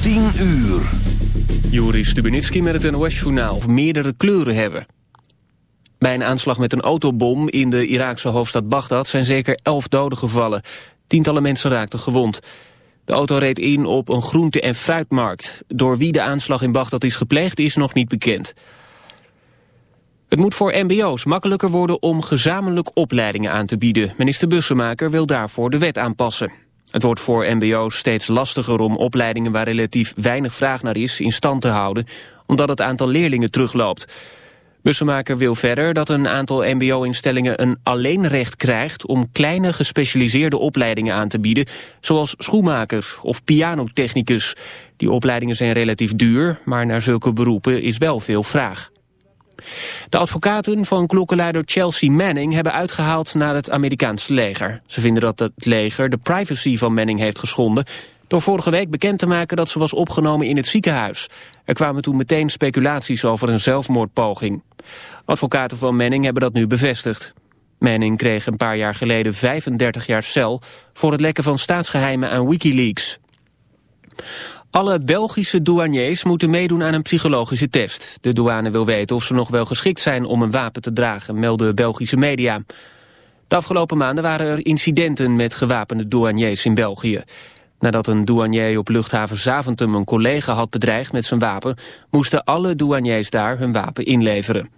10 uur. Juri Stubenitski met het NOS-journaal meerdere kleuren hebben. Bij een aanslag met een autobom in de Iraakse hoofdstad Bagdad zijn zeker elf doden gevallen. Tientallen mensen raakten gewond. De auto reed in op een groente- en fruitmarkt. Door wie de aanslag in Bagdad is gepleegd is nog niet bekend. Het moet voor mbo's makkelijker worden om gezamenlijk opleidingen aan te bieden. Minister Bussemaker wil daarvoor de wet aanpassen. Het wordt voor mbo's steeds lastiger om opleidingen waar relatief weinig vraag naar is in stand te houden, omdat het aantal leerlingen terugloopt. Bussemaker wil verder dat een aantal mbo-instellingen een alleenrecht krijgt om kleine gespecialiseerde opleidingen aan te bieden, zoals schoenmaker of pianotechnicus. Die opleidingen zijn relatief duur, maar naar zulke beroepen is wel veel vraag. De advocaten van klokkenluider Chelsea Manning hebben uitgehaald naar het Amerikaanse leger. Ze vinden dat het leger de privacy van Manning heeft geschonden door vorige week bekend te maken dat ze was opgenomen in het ziekenhuis. Er kwamen toen meteen speculaties over een zelfmoordpoging. Advocaten van Manning hebben dat nu bevestigd. Manning kreeg een paar jaar geleden 35 jaar cel voor het lekken van staatsgeheimen aan Wikileaks. Alle Belgische douaniers moeten meedoen aan een psychologische test. De douane wil weten of ze nog wel geschikt zijn om een wapen te dragen, melden Belgische media. De afgelopen maanden waren er incidenten met gewapende douaniers in België. Nadat een douanier op luchthaven Zaventem een collega had bedreigd met zijn wapen... moesten alle douaniers daar hun wapen inleveren.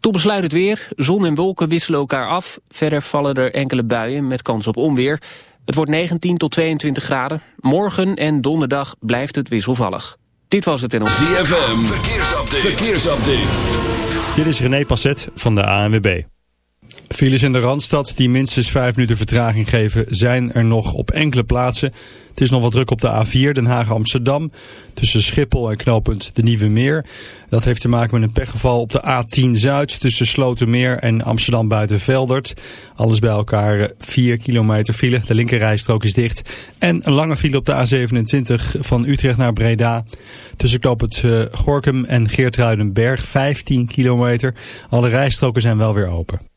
Tot besluit het weer. Zon en wolken wisselen elkaar af. Verder vallen er enkele buien met kans op onweer. Het wordt 19 tot 22 graden. Morgen en donderdag blijft het wisselvallig. Dit was het en op ZFM, verkeersupdate. verkeersupdate. Dit is René Passet van de ANWB. Files in de Randstad die minstens 5 minuten vertraging geven zijn er nog op enkele plaatsen. Het is nog wat druk op de A4 Den Haag-Amsterdam tussen Schiphol en knooppunt De Nieuwe Meer. Dat heeft te maken met een pechgeval op de A10 Zuid tussen Slotermeer en Amsterdam Buitenveldert. Alles bij elkaar 4 kilometer file, de linkerrijstrook is dicht. En een lange file op de A27 van Utrecht naar Breda tussen knooppunt eh, Gorkum en Geertruidenberg 15 kilometer. Alle rijstroken zijn wel weer open.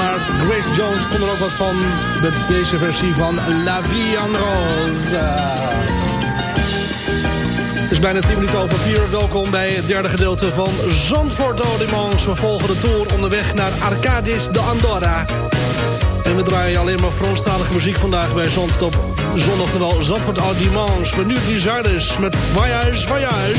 Maar Grace Jones kon er ook wat van met deze versie van La Vie en Rose. Het is bijna 10 minuten over 4. Welkom bij het derde gedeelte van Zandvoort Odemans. We volgen de tour onderweg naar Arcadis de Andorra. En we draaien alleen maar Franstalige muziek vandaag bij Zandvoort. Zondag wel Zandvoort Odemans. We nu Desires met Voyage, Voyage.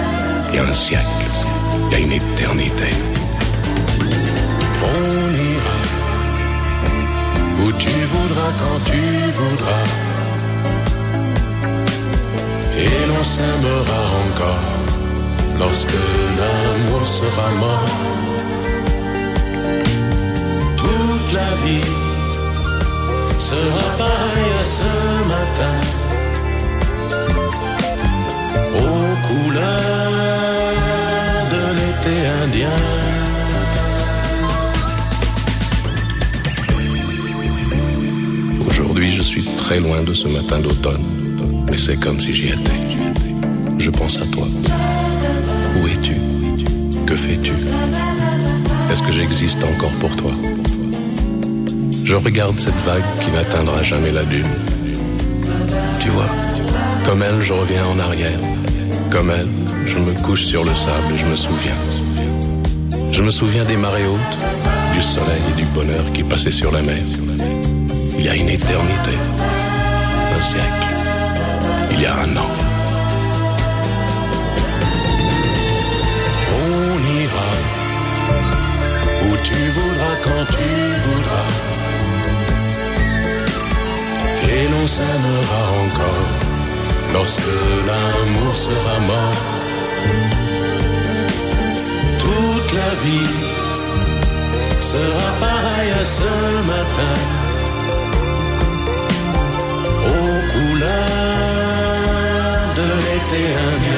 il y a un siècle, il y a une éternité. On ira où tu voudras quand tu voudras. Et l'on s'aimera encore lorsque l'amour sera mort. Toute la vie sera pareille à ce matin. Aux couleurs Aujourd'hui, je suis très loin de ce matin d'automne, mais c'est comme si j'y étais. Je pense à toi. Où es-tu? Que fais-tu? Est-ce que j'existe encore pour toi? Je regarde cette vague qui n'atteindra jamais la dune. Tu vois, comme elle, je reviens en arrière. Comme elle, je me couche sur le sable et je me souviens. Je me souviens des marées hautes, du soleil et du bonheur qui passaient sur la mer. Il y a une éternité, un siècle, il y a un an. On ira où tu voudras quand tu voudras. Et l'on s'aimera encore lorsque l'amour sera mort. Sera pareille à ce matin. Aux couleurs de l'été.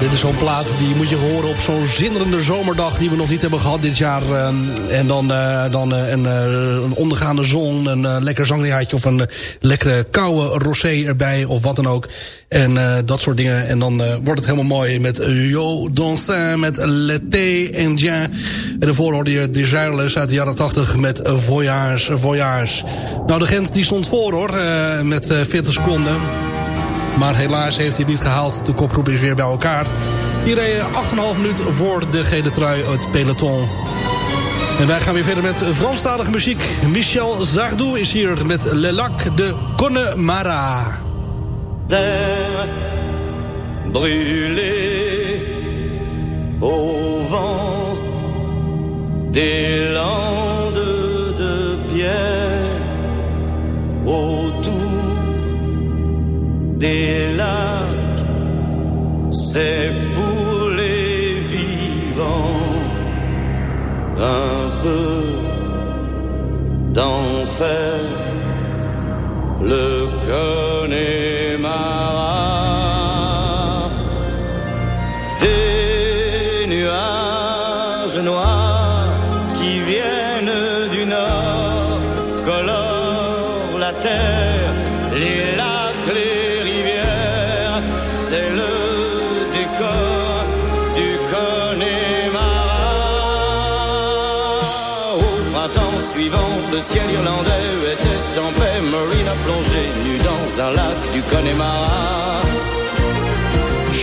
Dit is zo'n plaat die moet je horen op zo'n zinderende zomerdag... die we nog niet hebben gehad dit jaar. ehm, en dan, eh, dan eh, een, eh, een ondergaande zon, een lekker zangjaartje... of een lekkere koude rosé erbij of wat dan ook. En dat soort dingen. En dan wordt het helemaal mooi met Yo Danstin, met L'été Indien. En daarvoor hoorde je Desireless uit de jaren 80 met Voyage, Voyage. Nou, de Gent die stond voor hoor, met eh, 40 seconden... Maar helaas heeft hij het niet gehaald. De kopgroep is weer bij elkaar. Die reden 8,5 minuten voor de gele trui uit peloton. En wij gaan weer verder met Franstalige muziek. Michel Zardou is hier met Le Lac de Connemara. brûlée au vent des landes lacs, c'est pour les vivants un peu d'enfer. Le Connemara le ciel irlandais était en paix, Marine a plongé nu dans un lac du Connemara.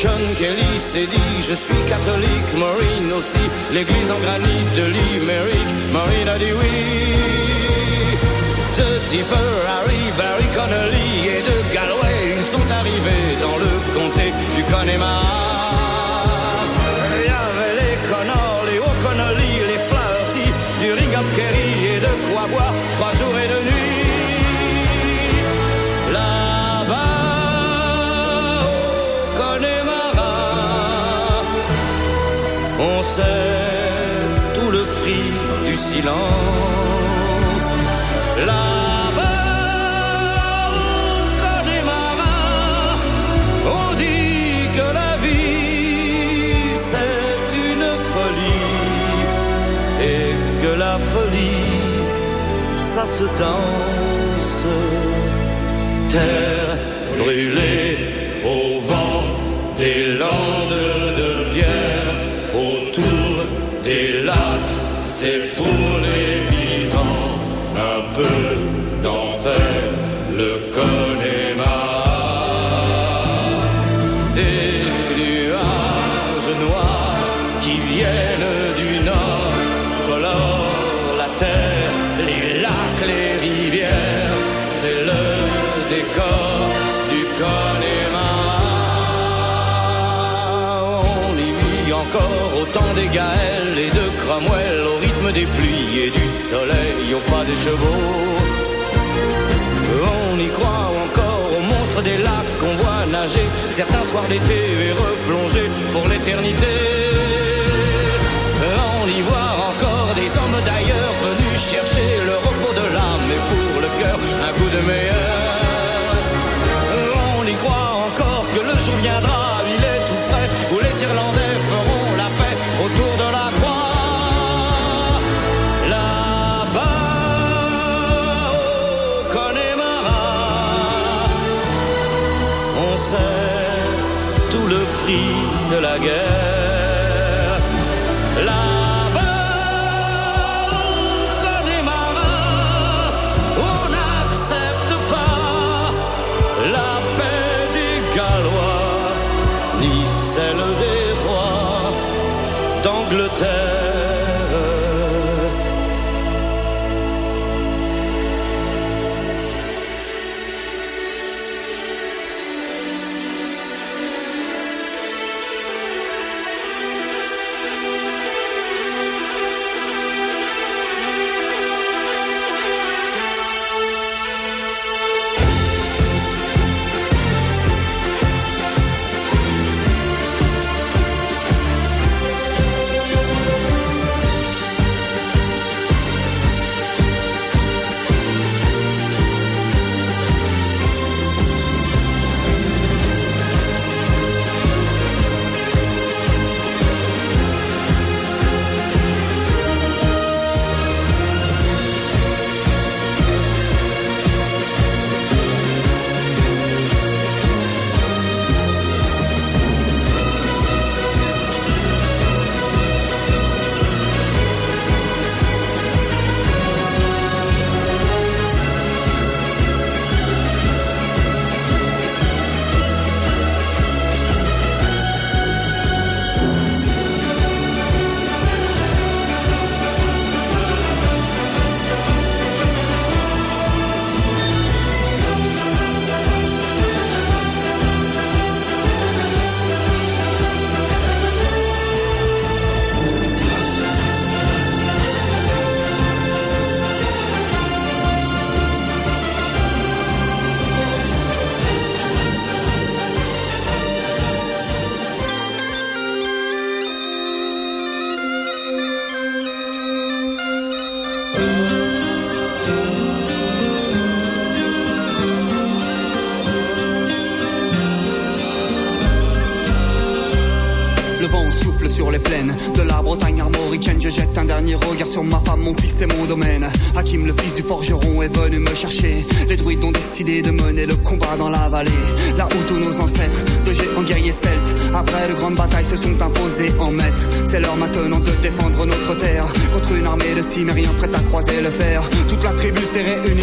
John Kelly s'est dit je suis catholique, Maureen aussi, l'église en granit de Limerick, Maureen a dit oui. De Tipper, Harry, Barry Connolly et de Galway, ils sont arrivés dans le comté du Connemara. Sait tout le prix du silence. Là-bas, au Connemara, on dit que la vie c'est une folie et que la folie ça se danse. Terre brûlée des Gaëls et de Cromwell, au rythme des pluies et du soleil, au pas des chevaux. On y croit encore aux monstres des lacs qu'on voit nager certains soirs d'été et replonger pour l'éternité. Là où tous nos ancêtres, de géants guerriers celtes, après de grandes batailles se sont imposés en maîtres. C'est l'heure maintenant de défendre notre terre contre une armée de cimériens prête à croiser le fer. Toute la tribu s'est réunie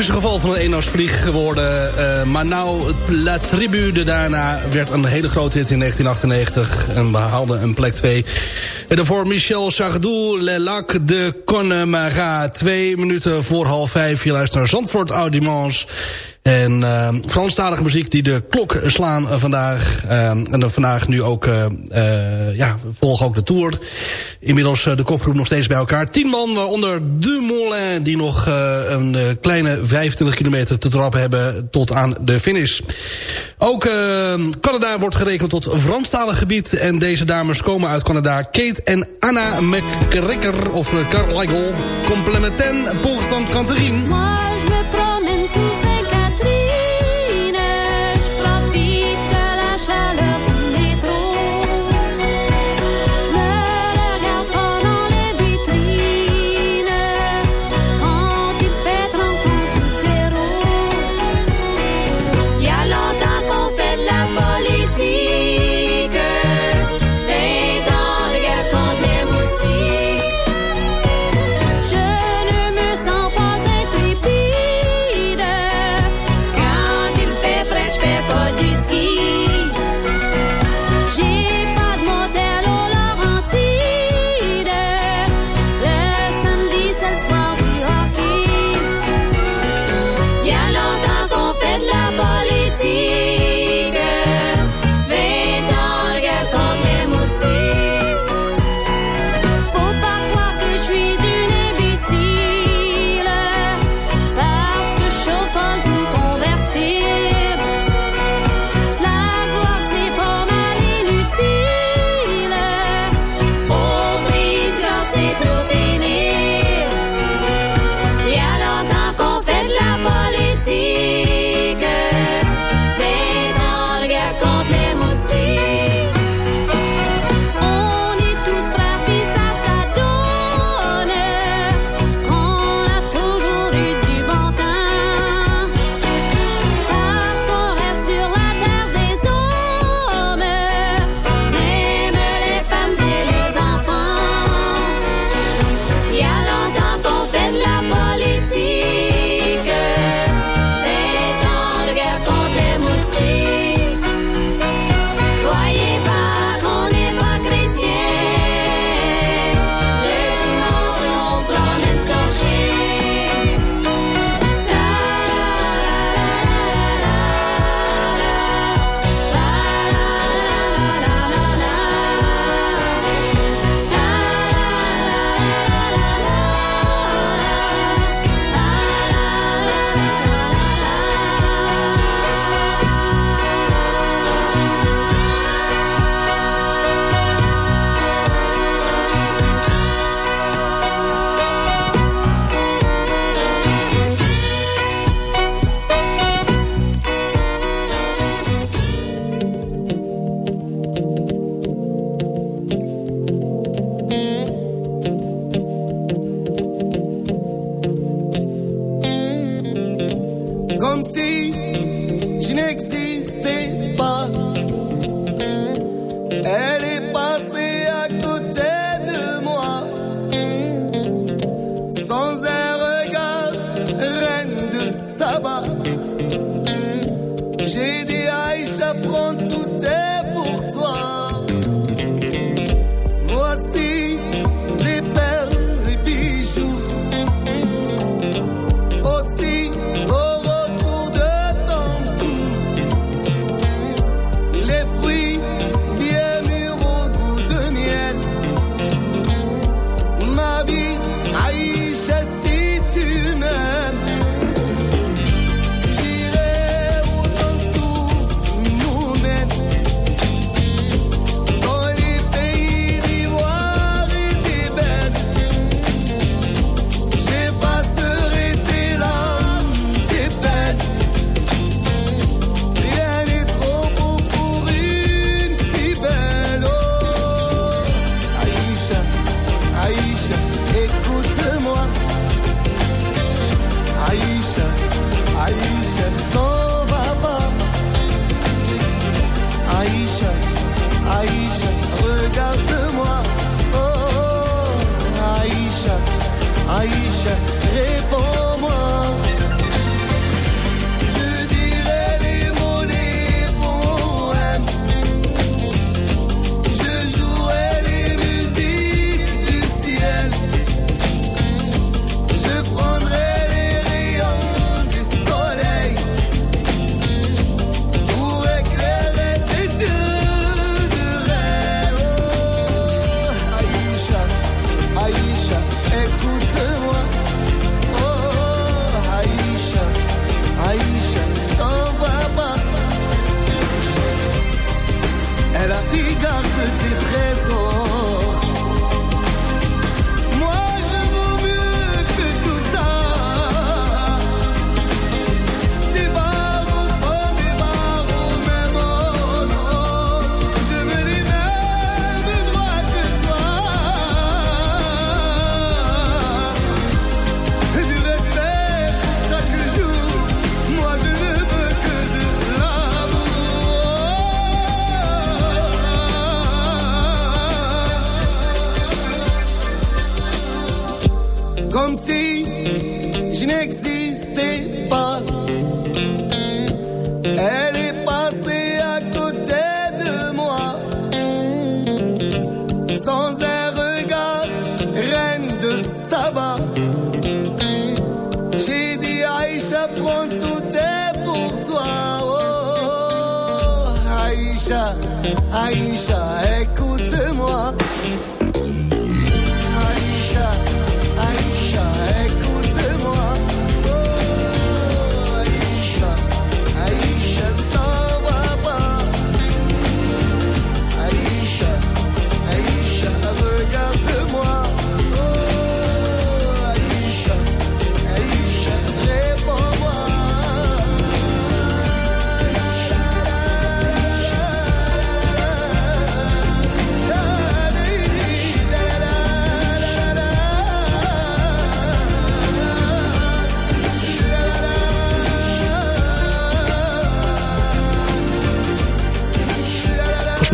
Typisch geval van een eendagsvlieg geworden. eh, maar nou, La Tribu de daarna werd een hele grote hit in 1998. En behaalde een plek 2. En daarvoor Michel Sardou, Le Lac de Connemara. Twee minuten voor half vijf. Je luistert naar Zandvoort Audimans. En uh, Franstalige muziek die de klok slaan uh, vandaag. Uh, en dan vandaag nu ook, uh, ja, volgen ook de Tour. Inmiddels de kopgroep nog steeds bij elkaar. Tien man, waaronder Dumoulin, die nog een kleine 25 kilometer te trappen hebben tot aan de finish. Ook uh, Canada wordt gerekend tot Franstalig gebied. En deze dames komen uit Canada. Kate en Anna McGregor, of Carmichael, complementen pour Canterine.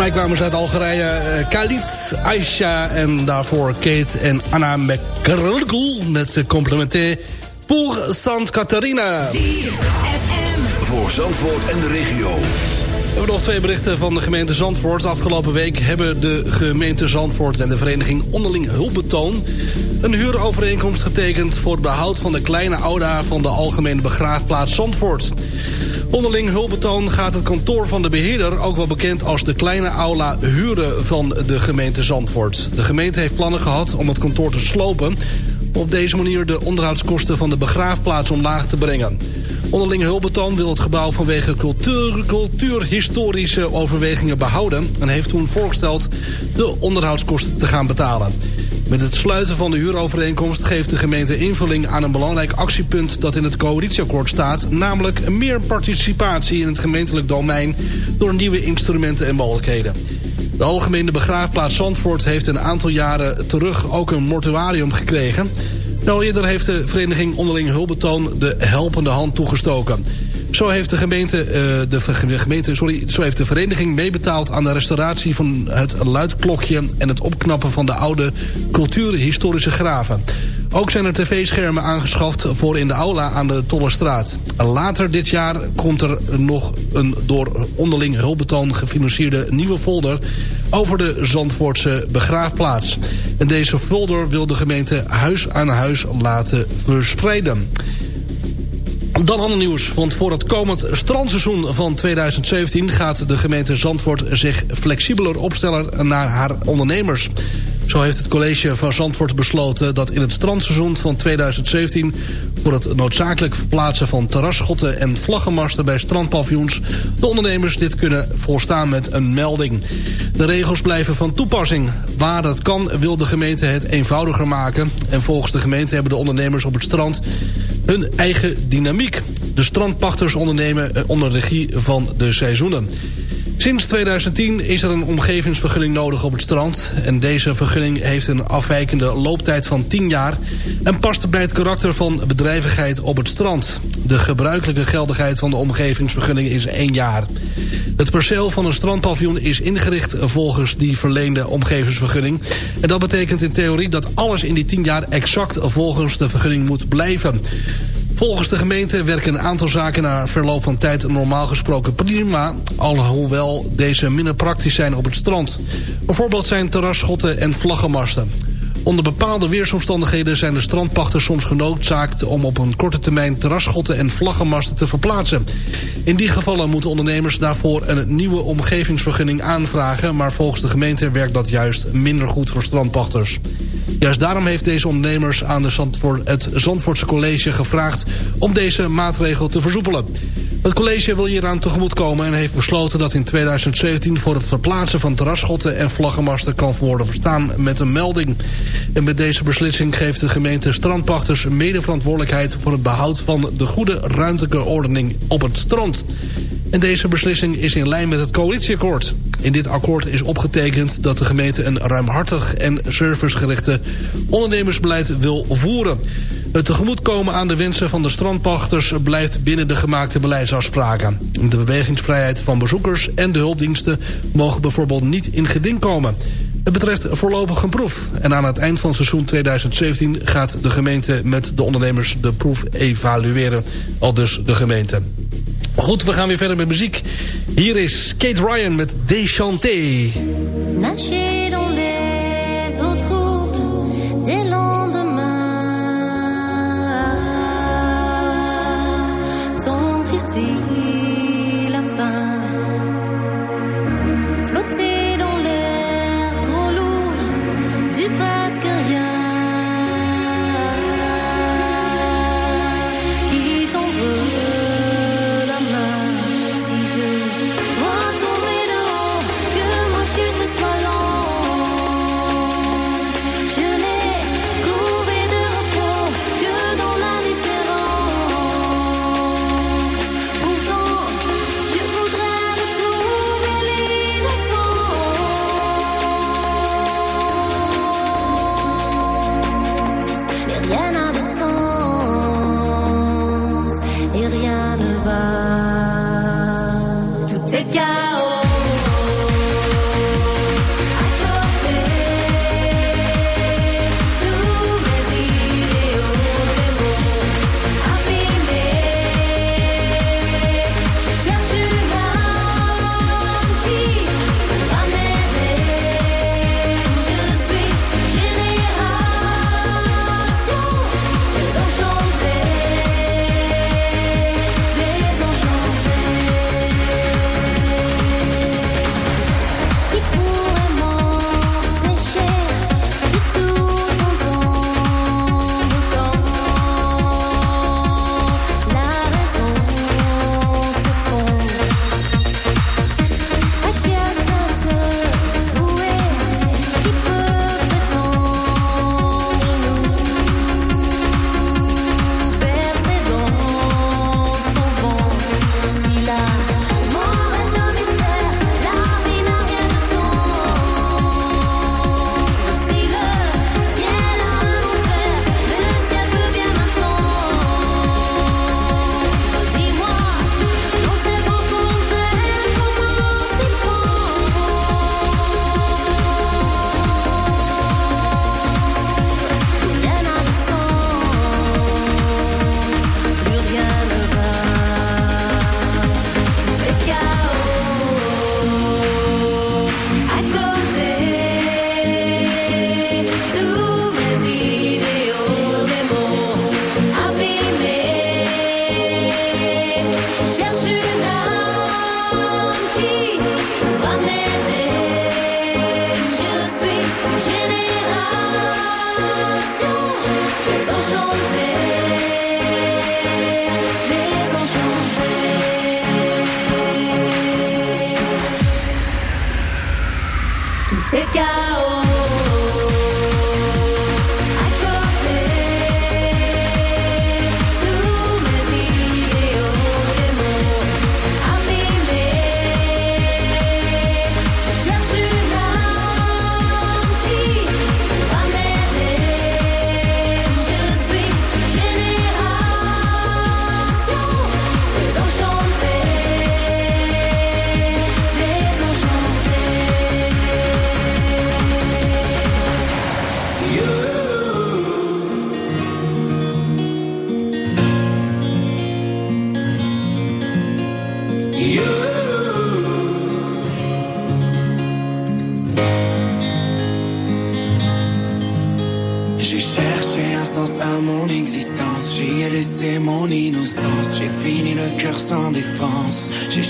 Mij kwamen ze uit Algerije. eh, Khalid, Aisha en daarvoor Kate en Anna McCargel met uh, complimentaire pour Sant Catharina. Voor Zandvoort en de regio. We hebben nog twee berichten van de gemeente Zandvoort. Afgelopen week hebben de gemeente Zandvoort en de vereniging Onderling Hulpbetoon... een huurovereenkomst getekend voor het behoud van de kleine ouda... van de algemene begraafplaats Zandvoort. Onderling hulpbetoon gaat het kantoor van de beheerder... ook wel bekend als de kleine aula huren van de gemeente Zandvoort. De gemeente heeft plannen gehad om het kantoor te slopen... om op deze manier de onderhoudskosten van de begraafplaats omlaag te brengen. Onderling hulpbetoon wil het gebouw vanwege cultuur, cultuurhistorische overwegingen behouden... en heeft toen voorgesteld de onderhoudskosten te gaan betalen. Met het sluiten van de huurovereenkomst geeft de gemeente invulling aan een belangrijk actiepunt dat in het coalitieakkoord staat, namelijk meer participatie in het gemeentelijk domein door nieuwe instrumenten en mogelijkheden. De Algemene Begraafplaats Zandvoort heeft een aantal jaren terug ook een mortuarium gekregen. Nou, eerder heeft de vereniging onderling hulpbetoon de helpende hand toegestoken. Zo heeft de gemeente, eh, de gemeente sorry, zo heeft de vereniging meebetaald aan de restauratie van het luidklokje en het opknappen van de oude cultuurhistorische graven. Ook zijn er tv-schermen aangeschaft voor in de aula aan de Tollerstraat. Later dit jaar komt er nog een door onderling hulpbetoon gefinancierde nieuwe folder over de Zandvoortse begraafplaats. En deze folder wil de gemeente huis aan huis laten verspreiden. Dan ander nieuws, want voor het komend strandseizoen van 2017... gaat de gemeente Zandvoort zich flexibeler opstellen naar haar ondernemers. Zo heeft het college van Zandvoort besloten dat in het strandseizoen van 2017... voor het noodzakelijk verplaatsen van terrasschotten en vlaggenmasten bij strandpaviljoens... de ondernemers dit kunnen voorstaan met een melding. De regels blijven van toepassing. Waar dat kan wil de gemeente het eenvoudiger maken. En volgens de gemeente hebben de ondernemers op het strand hun eigen dynamiek. De strandpachters ondernemen eh, onder regie van de seizoenen. Sinds 2010 is er een omgevingsvergunning nodig op het strand. En deze vergunning heeft een afwijkende looptijd van 10 jaar... en past bij het karakter van bedrijvigheid op het strand. De gebruikelijke geldigheid van de omgevingsvergunning is 1 jaar. Het perceel van een strandpaviljoen is ingericht volgens die verleende omgevingsvergunning. En dat betekent in theorie dat alles in die 10 jaar exact volgens de vergunning moet blijven. Volgens de gemeente werken een aantal zaken na verloop van tijd normaal gesproken prima, alhoewel deze minder praktisch zijn op het strand. Bijvoorbeeld zijn terrasschotten en vlaggenmasten. Onder bepaalde weersomstandigheden zijn de strandpachters soms genoodzaakt om op een korte termijn terrasschotten en vlaggenmasten te verplaatsen. In die gevallen moeten ondernemers daarvoor een nieuwe omgevingsvergunning aanvragen, maar volgens de gemeente werkt dat juist minder goed voor strandpachters. Juist daarom heeft deze ondernemers aan de het Zandvoortse College gevraagd om deze maatregel te versoepelen. Het college wil hieraan tegemoetkomen en heeft besloten dat in 2017 voor het verplaatsen van terrasschotten en vlaggenmasten kan worden verstaan met een melding. En met deze beslissing geeft de gemeente strandpachters medeverantwoordelijkheid voor het behoud van de goede ruimtelijke ordening op het strand. En deze beslissing is in lijn met het coalitieakkoord. In dit akkoord is opgetekend dat de gemeente een ruimhartig en servicegerichte ondernemersbeleid wil voeren. Het tegemoetkomen aan de wensen van de strandpachters blijft binnen de gemaakte beleidsafspraken. De bewegingsvrijheid van bezoekers en de hulpdiensten mogen bijvoorbeeld niet in geding komen. Het betreft voorlopig een proef. En aan het eind van seizoen 2017 gaat de gemeente met de ondernemers de proef evalueren. Al dus de gemeente. Goed, we gaan weer verder met muziek. Hier is Kate Ryan met Déchanté.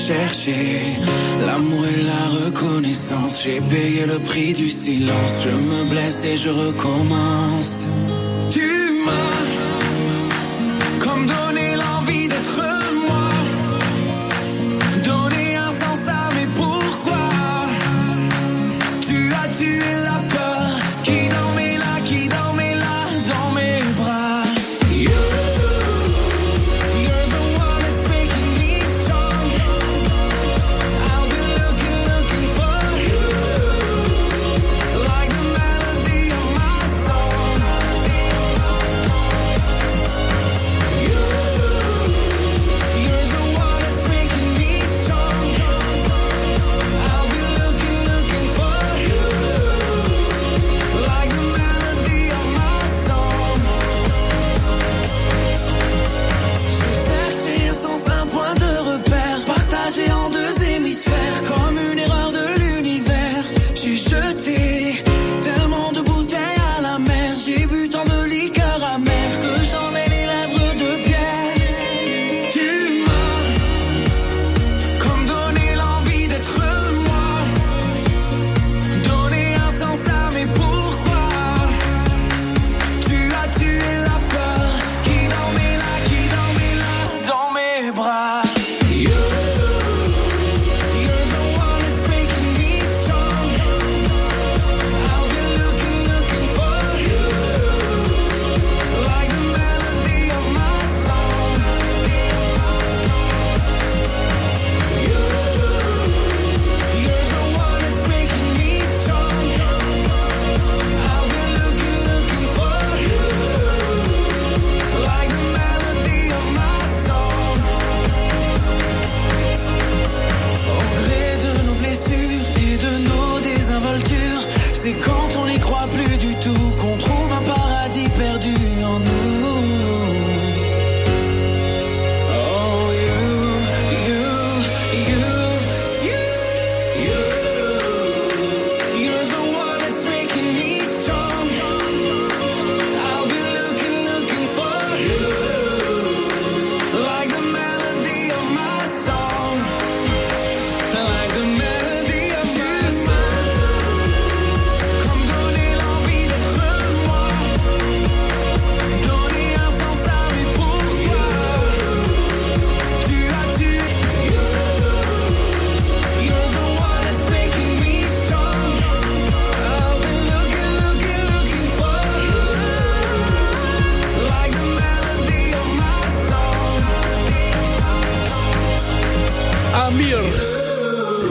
chercher. L'amour et la reconnaissance. J'ai payé le prix du silence. Je me blesse et je recommence.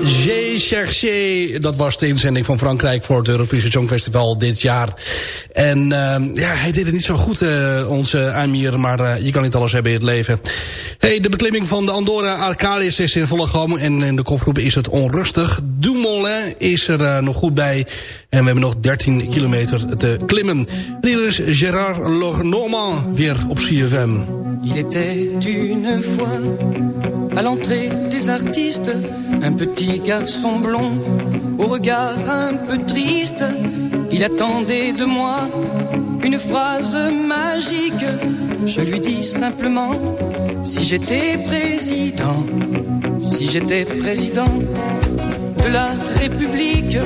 J'ai cherché. Dat was de inzending van Frankrijk voor het Eurovisie Songfestival dit jaar. En ehm, ja, hij deed het niet zo goed, eh, onze Amir. Maar eh, je kan niet alles hebben in het leven. Hey, de beklimming van de Andorra Arcadius is in volle gang. En in de kopgroepen is het onrustig. Dumoulin is er eh, nog goed bij. En we hebben nog 13 kilometer te klimmen. En hier is Gerard Lenormand weer op CFM. Il était une fois à l'entrée des artistes, un petit garçon blond, au regard un peu triste, il attendait de moi une phrase magique. Je lui dis simplement, si j'étais président, si j'étais président de la République,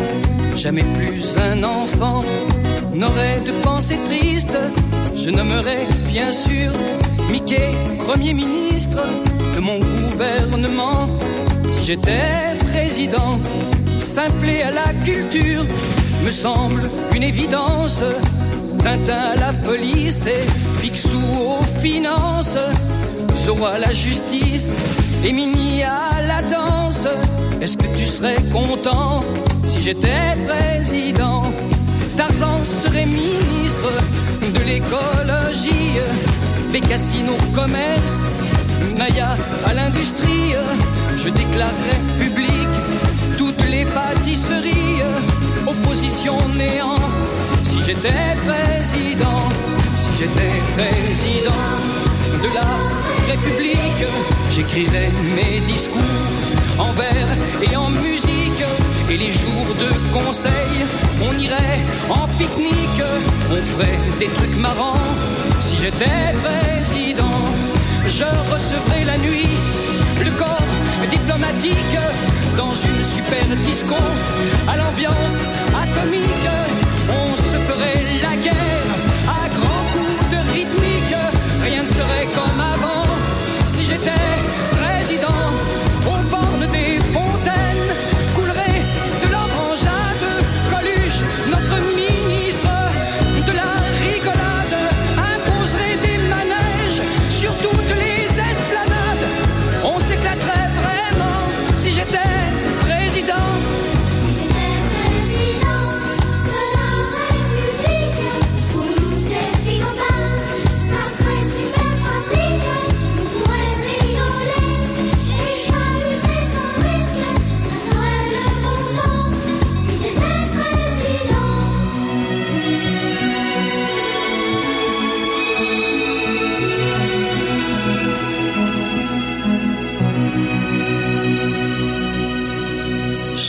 jamais plus un enfant n'aurait de pensée triste. Je nommerais bien sûr Mickey Premier ministre de mon gouvernement. Si j'étais président, simplé à la culture, me semble une évidence. Tintin à la police et Picsou aux finances, Zorro à la justice et Mini à la danse. Est-ce que tu serais content si j'étais président? Tarzan serait ministre de l'écologie, Bécassine au commerce Maya à l'industrie. Je déclarerais public toutes les pâtisseries. Opposition néant, si j'étais président, si j'étais président de la République, j'écrirais mes discours en vers et en musique. Et les jours de conseil, on irait en pique-nique, on ferait des trucs marrants. Si j'étais président, je recevrais la nuit le corps diplomatique dans une super disco à l'ambiance atomique. On se ferait la guerre à grands coups de rythmique. Rien ne serait comme avant si j'étais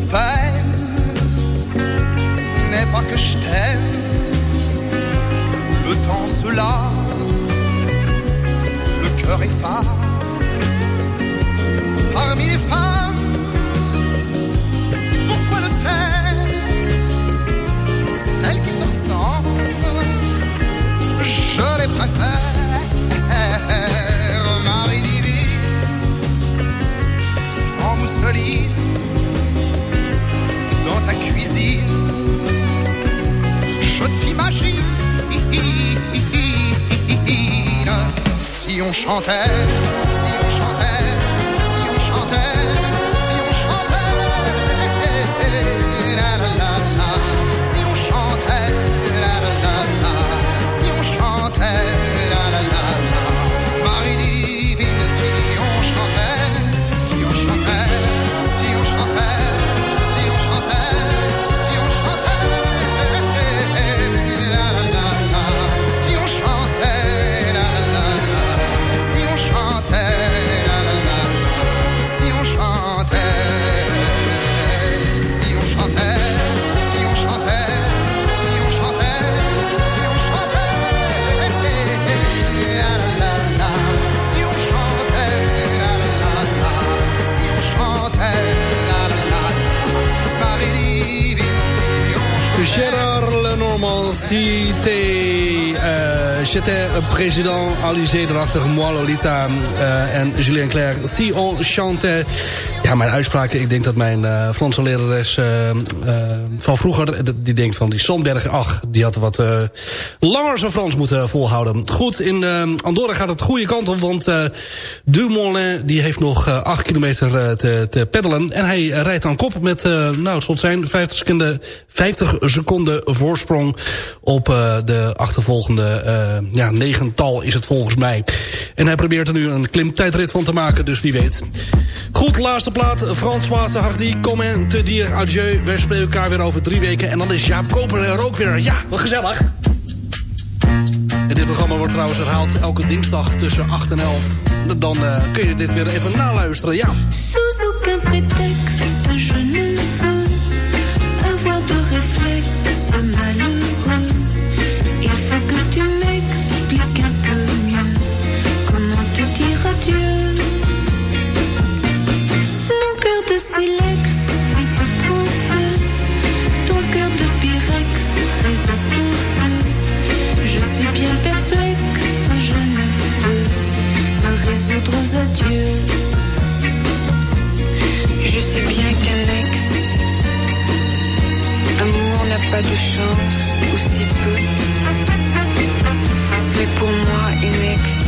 Past. Gérard Lenormand, cité, euh, j'étais président, Alizé erachter, Moi Lolita eh, en Julien Clerc, Si on chante. Ja, mijn uitspraken, ik denk dat mijn eh, Franse lerares eh, eh, van vroeger, die denkt van die Sandberg, ach, die had wat langer zijn Frans moeten volhouden. Goed, in Andorra gaat het goede kant op, want Dumoulin die heeft nog eh, 8 kilometer te, te peddelen. En hij rijdt aan kop met, nou, het zijn 50 seconden, 50 seconden voorsprong op de achtervolgende ja, negental is het volgens mij. En hij probeert er nu een klimtijdrit van te maken, dus wie weet. Goed, laatste plaat. Françoise Hardy, comment te dire adieu. Wij spreken elkaar weer over drie weken. En dan is Jaap Koper er ook weer. Ja, wat gezellig. En dit programma wordt trouwens herhaald elke dinsdag tussen 8 en 11. Dan eh, kun je dit weer even naluisteren, ja. Pas de chance, ou si peu. Mais pour moi, une ex.